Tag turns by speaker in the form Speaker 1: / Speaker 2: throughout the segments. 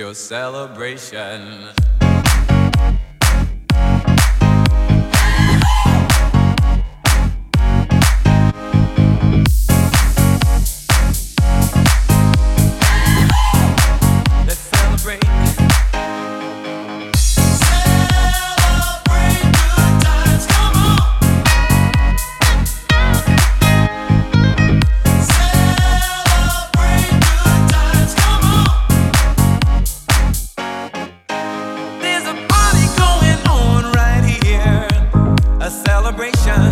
Speaker 1: your celebration. celebration.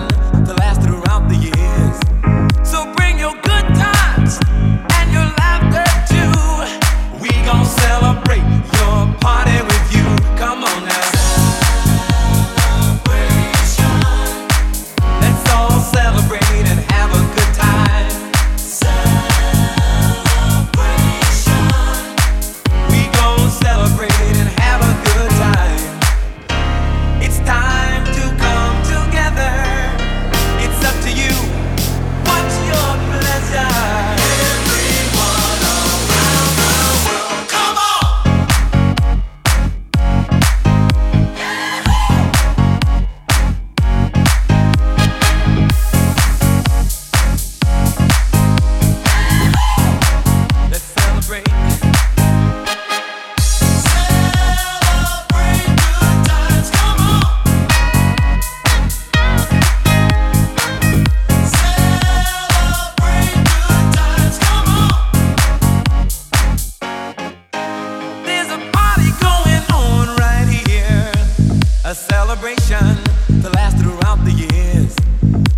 Speaker 1: celebration to last throughout the years.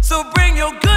Speaker 1: So bring your good.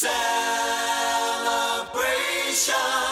Speaker 1: celebration.